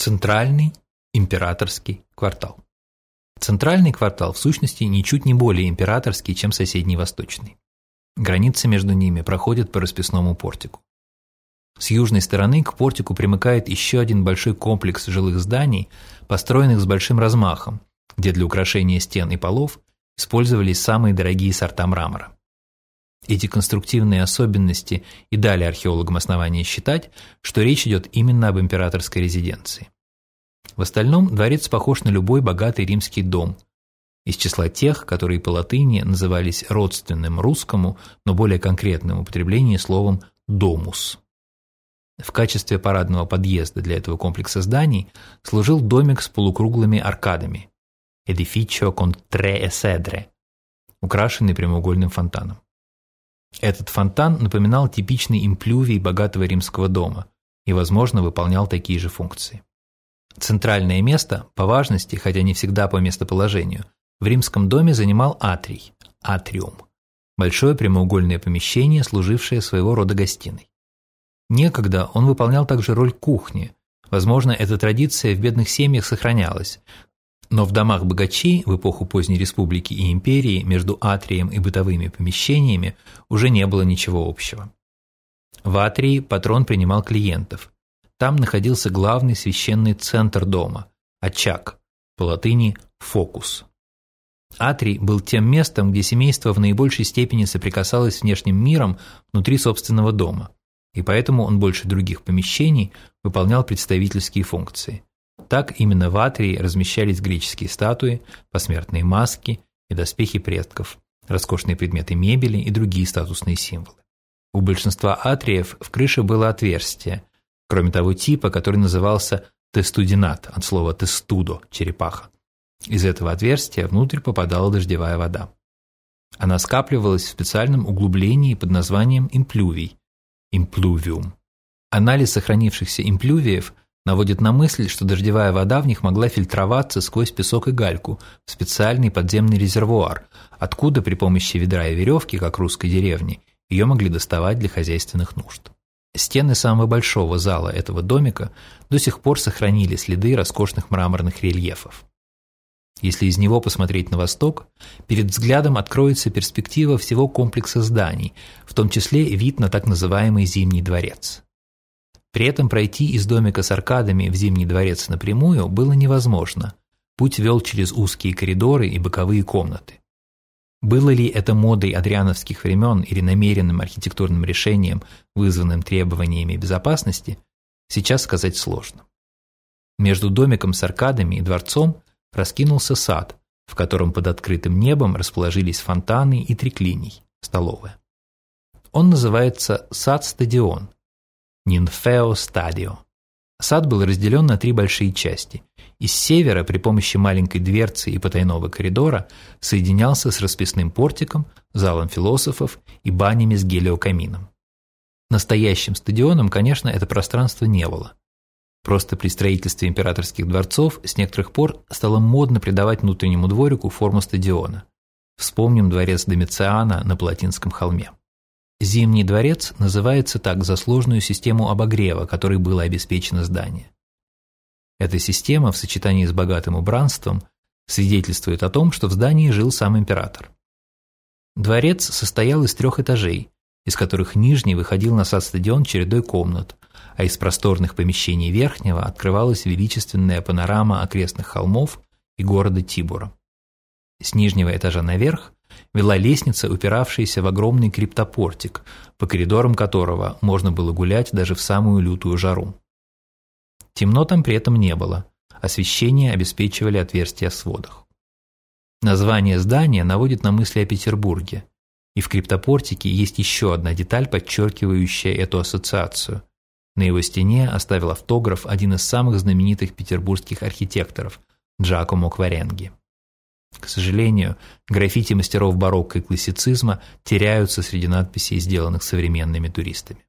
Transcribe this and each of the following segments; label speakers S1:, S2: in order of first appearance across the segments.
S1: Центральный императорский квартал. Центральный квартал в сущности ничуть не более императорский, чем соседний восточный. Граница между ними проходит по расписному портику. С южной стороны к портику примыкает еще один большой комплекс жилых зданий, построенных с большим размахом, где для украшения стен и полов использовались самые дорогие сорта мрамора. Эти конструктивные особенности и дали археологам основания считать, что речь идет именно об императорской резиденции. В остальном дворец похож на любой богатый римский дом, из числа тех, которые по латыни назывались родственным русскому, но более конкретным употреблением словом «домус». В качестве парадного подъезда для этого комплекса зданий служил домик с полукруглыми аркадами – «Edificio con tre esedre», украшенный прямоугольным фонтаном. Этот фонтан напоминал типичный имплювий богатого римского дома и, возможно, выполнял такие же функции. Центральное место, по важности, хотя не всегда по местоположению, в римском доме занимал атрий, атриум, большое прямоугольное помещение, служившее своего рода гостиной. Некогда он выполнял также роль кухни, возможно, эта традиция в бедных семьях сохранялась, но в домах богачей в эпоху поздней республики и империи между атрием и бытовыми помещениями уже не было ничего общего. В атрии патрон принимал клиентов. Там находился главный священный центр дома – очаг, по латыни «фокус». Атрий был тем местом, где семейство в наибольшей степени соприкасалось с внешним миром внутри собственного дома, и поэтому он больше других помещений выполнял представительские функции – так именно в Атрии размещались греческие статуи, посмертные маски и доспехи предков, роскошные предметы мебели и другие статусные символы. У большинства атриев в крыше было отверстие, кроме того типа, который назывался тестудинат, от слова тестудо – черепаха. Из этого отверстия внутрь попадала дождевая вода. Она скапливалась в специальном углублении под названием имплювий – имплювиум. Анализ сохранившихся имплювиев наводит на мысль, что дождевая вода в них могла фильтроваться сквозь песок и гальку в специальный подземный резервуар, откуда при помощи ведра и веревки, как русской деревни, ее могли доставать для хозяйственных нужд. Стены самого большого зала этого домика до сих пор сохранили следы роскошных мраморных рельефов. Если из него посмотреть на восток, перед взглядом откроется перспектива всего комплекса зданий, в том числе вид на так называемый Зимний дворец. При этом пройти из домика с аркадами в Зимний дворец напрямую было невозможно. Путь вел через узкие коридоры и боковые комнаты. Было ли это модой адриановских времен или намеренным архитектурным решением, вызванным требованиями безопасности, сейчас сказать сложно. Между домиком с аркадами и дворцом раскинулся сад, в котором под открытым небом расположились фонтаны и триклиний, столовая. Он называется «Сад-стадион», Ninfeo Stadio. Сад был разделен на три большие части. Из севера при помощи маленькой дверцы и потайного коридора соединялся с расписным портиком, залом философов и банями с гелиокамином. Настоящим стадионом, конечно, это пространство не было. Просто при строительстве императорских дворцов с некоторых пор стало модно придавать внутреннему дворику форму стадиона. Вспомним дворец Домициана на Палатинском холме. Зимний дворец называется так за сложную систему обогрева, которой было обеспечено здание. Эта система в сочетании с богатым убранством свидетельствует о том, что в здании жил сам император. Дворец состоял из трех этажей, из которых нижний выходил на сад-стадион чередой комнат, а из просторных помещений верхнего открывалась величественная панорама окрестных холмов и города Тибура. С нижнего этажа наверх вела лестница, упиравшаяся в огромный криптопортик, по коридорам которого можно было гулять даже в самую лютую жару. Темно там при этом не было, освещение обеспечивали отверстия в сводах. Название здания наводит на мысли о Петербурге, и в криптопортике есть еще одна деталь, подчеркивающая эту ассоциацию. На его стене оставил автограф один из самых знаменитых петербургских архитекторов – Джакомо Кваренги. К сожалению, граффити мастеров барокко и классицизма теряются среди надписей, сделанных современными туристами.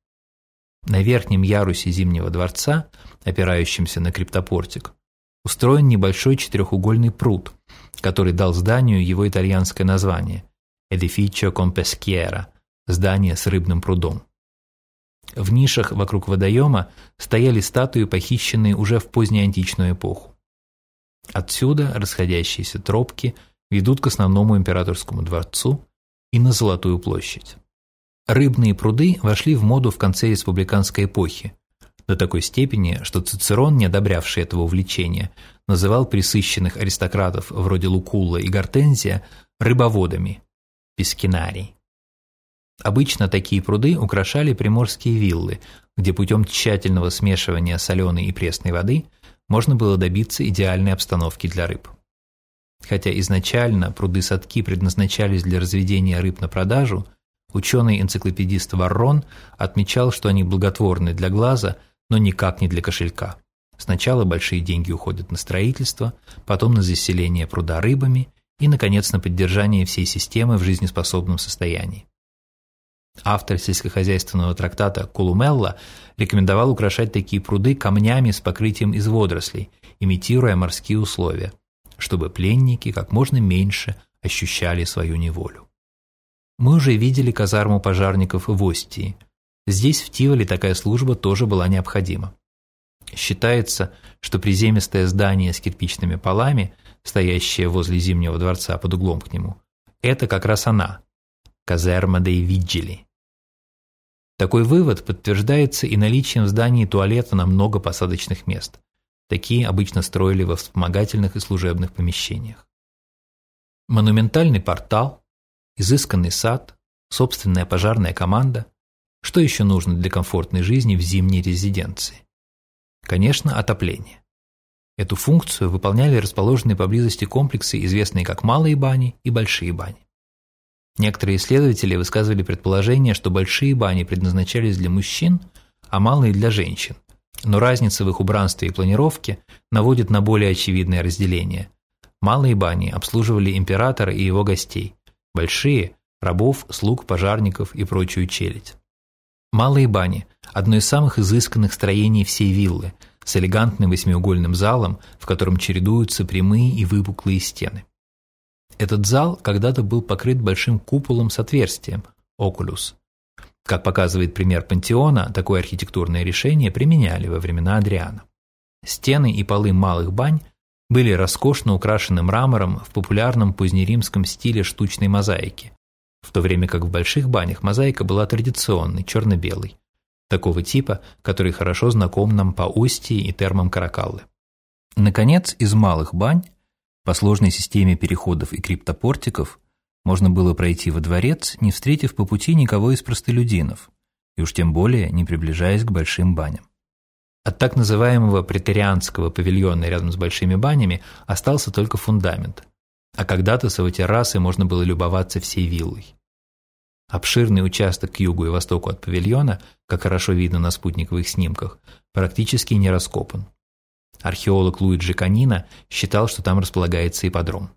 S1: На верхнем ярусе Зимнего дворца, опирающемся на криптопортик, устроен небольшой четырехугольный пруд, который дал зданию его итальянское название – Edificio con peschiera – здание с рыбным прудом. В нишах вокруг водоема стояли статуи, похищенные уже в позднеантичную эпоху. Отсюда расходящиеся тропки ведут к основному императорскому дворцу и на Золотую площадь. Рыбные пруды вошли в моду в конце республиканской эпохи, до такой степени, что Цицерон, не одобрявший этого увлечения, называл присыщенных аристократов вроде Лукулла и Гортензия рыбоводами – пескинарий. Обычно такие пруды украшали приморские виллы, где путем тщательного смешивания соленой и пресной воды можно было добиться идеальной обстановки для рыб. Хотя изначально пруды-садки предназначались для разведения рыб на продажу, ученый-энциклопедист Варрон отмечал, что они благотворны для глаза, но никак не для кошелька. Сначала большие деньги уходят на строительство, потом на заселение пруда рыбами и, наконец, на поддержание всей системы в жизнеспособном состоянии. Автор сельскохозяйственного трактата Кулумелла рекомендовал украшать такие пруды камнями с покрытием из водорослей, имитируя морские условия, чтобы пленники как можно меньше ощущали свою неволю. Мы уже видели казарму пожарников в Остии. Здесь в Тиволе такая служба тоже была необходима. Считается, что приземистое здание с кирпичными полами, стоящее возле Зимнего дворца под углом к нему, это как раз она, казерма dei Vigili. Такой вывод подтверждается и наличием в здании туалета на много посадочных мест. Такие обычно строили во вспомогательных и служебных помещениях. Монументальный портал, изысканный сад, собственная пожарная команда. Что еще нужно для комфортной жизни в зимней резиденции? Конечно, отопление. Эту функцию выполняли расположенные поблизости комплексы, известные как малые бани и большие бани. Некоторые исследователи высказывали предположение, что большие бани предназначались для мужчин, а малые для женщин. Но разница в их убранстве и планировке наводит на более очевидное разделение. Малые бани обслуживали императора и его гостей, большие – рабов, слуг, пожарников и прочую челядь. Малые бани – одно из самых изысканных строений всей виллы, с элегантным восьмиугольным залом, в котором чередуются прямые и выпуклые стены. Этот зал когда-то был покрыт большим куполом с отверстием – окулюс. Как показывает пример пантеона, такое архитектурное решение применяли во времена Адриана. Стены и полы малых бань были роскошно украшены мрамором в популярном позднеримском стиле штучной мозаики, в то время как в больших банях мозаика была традиционной, черно-белой, такого типа, который хорошо знаком нам по Остии и термам Каракаллы. Наконец, из малых бань по сложной системе переходов и криптопортиков можно было пройти во дворец, не встретив по пути никого из простолюдинов, и уж тем более не приближаясь к большим баням. От так называемого претерианского павильона рядом с большими банями остался только фундамент, а когда-то с его террасы можно было любоваться всей виллой. Обширный участок к югу и востоку от павильона, как хорошо видно на спутниковых снимках, практически не раскопан. Археолог Луиджи Канина считал, что там располагается ипподром.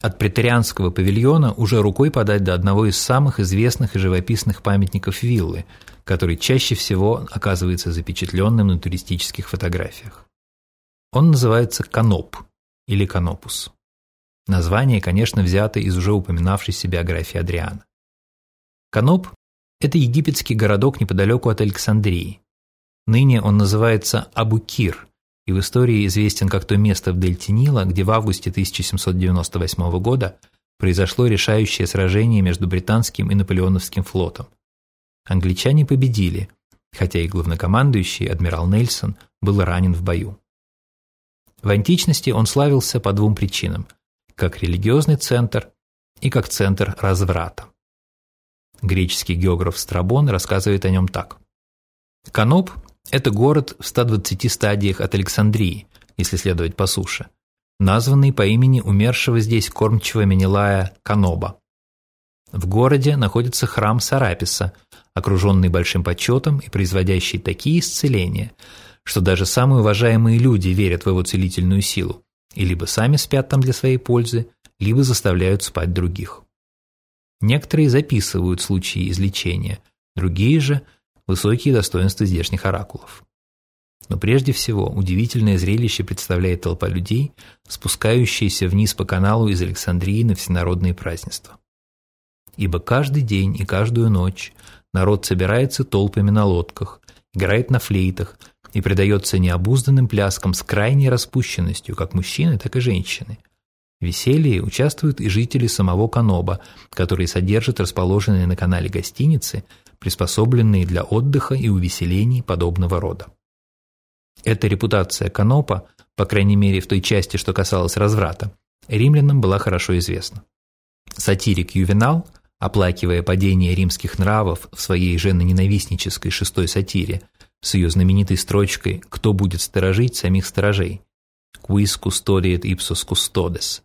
S1: От претерианского павильона уже рукой подать до одного из самых известных и живописных памятников виллы, который чаще всего оказывается запечатленным на туристических фотографиях. Он называется Каноп или Канопус. Название, конечно, взято из уже упоминавшейся биографии Адриана. Каноп – это египетский городок неподалеку от Александрии. Ныне он называется Абукир и в истории известен как то место в дельте Нила, где в августе 1798 года произошло решающее сражение между британским и наполеоновским флотом. Англичане победили, хотя и главнокомандующий адмирал Нельсон был ранен в бою. В античности он славился по двум причинам – как религиозный центр и как центр разврата. Греческий географ Страбон рассказывает о нем так. Каноп это город в 120 стадиях от Александрии, если следовать по суше, названный по имени умершего здесь кормчего Менелая Каноба. В городе находится храм Сараписа, окруженный большим почетом и производящий такие исцеления, что даже самые уважаемые люди верят в его целительную силу и либо сами спят там для своей пользы, либо заставляют спать других. Некоторые записывают случаи излечения, другие же – высокие достоинства здешних оракулов. Но прежде всего удивительное зрелище представляет толпа людей, спускающаяся вниз по каналу из Александрии на всенародные празднества. Ибо каждый день и каждую ночь народ собирается толпами на лодках, играет на флейтах и предается необузданным пляскам с крайней распущенностью как мужчины, так и женщины. В веселье участвуют и жители самого Каноба, которые содержат расположенные на канале гостиницы, приспособленные для отдыха и увеселений подобного рода. Эта репутация Канопа, по крайней мере в той части, что касалось разврата, римлянам была хорошо известна. Сатирик Ювенал, оплакивая падение римских нравов в своей женоненавистнической шестой сатире, с ее знаменитой строчкой «Кто будет сторожить самих сторожей?» «Quis custodiet ipsos custodes»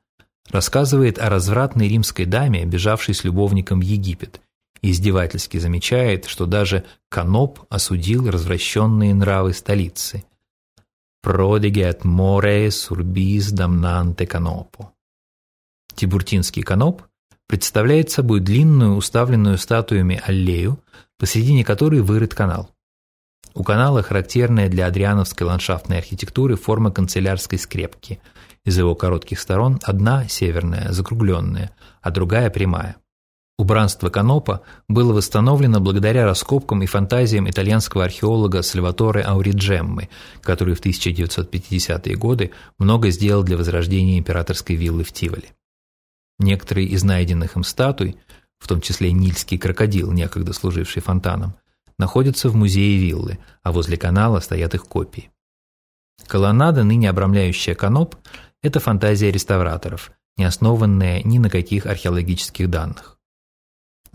S1: рассказывает о развратной римской даме, бежавшей с любовником в Египет, издевательски замечает, что даже Каноп осудил развращенные нравы столицы. «Prodiget more surbis damnante canopo». Тибуртинский каноп представляет собой длинную, уставленную статуями аллею, посредине которой вырыт канал. У канала характерная для адриановской ландшафтной архитектуры форма канцелярской скрепки. Из его коротких сторон одна северная, закругленная, а другая прямая. Убранство Канопа было восстановлено благодаря раскопкам и фантазиям итальянского археолога Сальваторе Ауриджеммы, который в 1950-е годы много сделал для возрождения императорской виллы в Тиволе. Некоторые из найденных им статуй, в том числе Нильский крокодил, некогда служивший фонтаном, находятся в музее виллы, а возле канала стоят их копии. Колоннада, ныне обрамляющая каноп, это фантазия реставраторов, не основанная ни на каких археологических данных.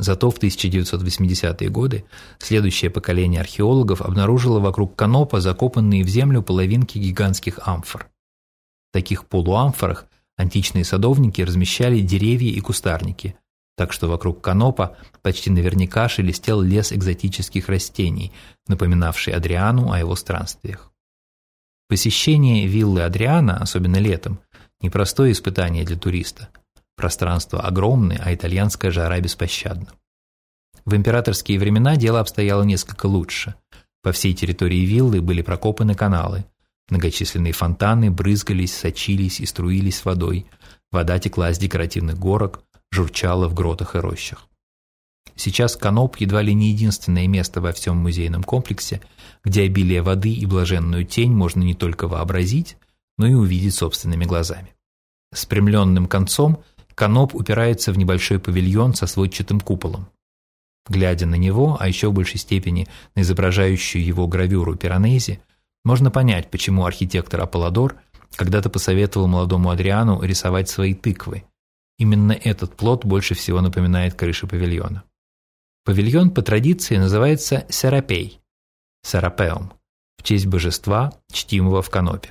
S1: Зато в 1980-е годы следующее поколение археологов обнаружило вокруг канопа закопанные в землю половинки гигантских амфор. В таких полуамфорах античные садовники размещали деревья и кустарники, так что вокруг канопа почти наверняка шелестел лес экзотических растений, напоминавший Адриану о его странствиях. Посещение виллы Адриана, особенно летом, непростое испытание для туриста. Пространство огромное, а итальянская жара беспощадна. В императорские времена дело обстояло несколько лучше. По всей территории виллы были прокопаны каналы. Многочисленные фонтаны брызгались, сочились и струились водой. Вода текла с декоративных горок, журчала в гротах и рощах. Сейчас Каноп едва ли не единственное место во всем музейном комплексе, где обилие воды и блаженную тень можно не только вообразить, но и увидеть собственными глазами. С прямленным концом Каноп упирается в небольшой павильон со сводчатым куполом. Глядя на него, а еще в большей степени на изображающую его гравюру Пиранези, можно понять, почему архитектор Аполлодор когда-то посоветовал молодому Адриану рисовать свои тыквы, Именно этот плод больше всего напоминает крышу павильона. Павильон по традиции называется Серапей, Серапеум, в честь божества, чтимого в Канопе.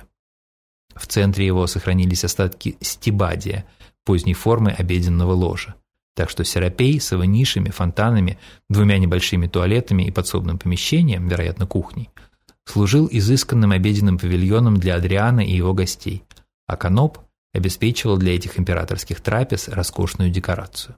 S1: В центре его сохранились остатки стибадия, поздней формы обеденного ложа. Так что Серапей с его нишами, фонтанами, двумя небольшими туалетами и подсобным помещением, вероятно, кухней, служил изысканным обеденным павильоном для Адриана и его гостей, а Каноп обеспечивал для этих императорских трапез роскошную декорацию.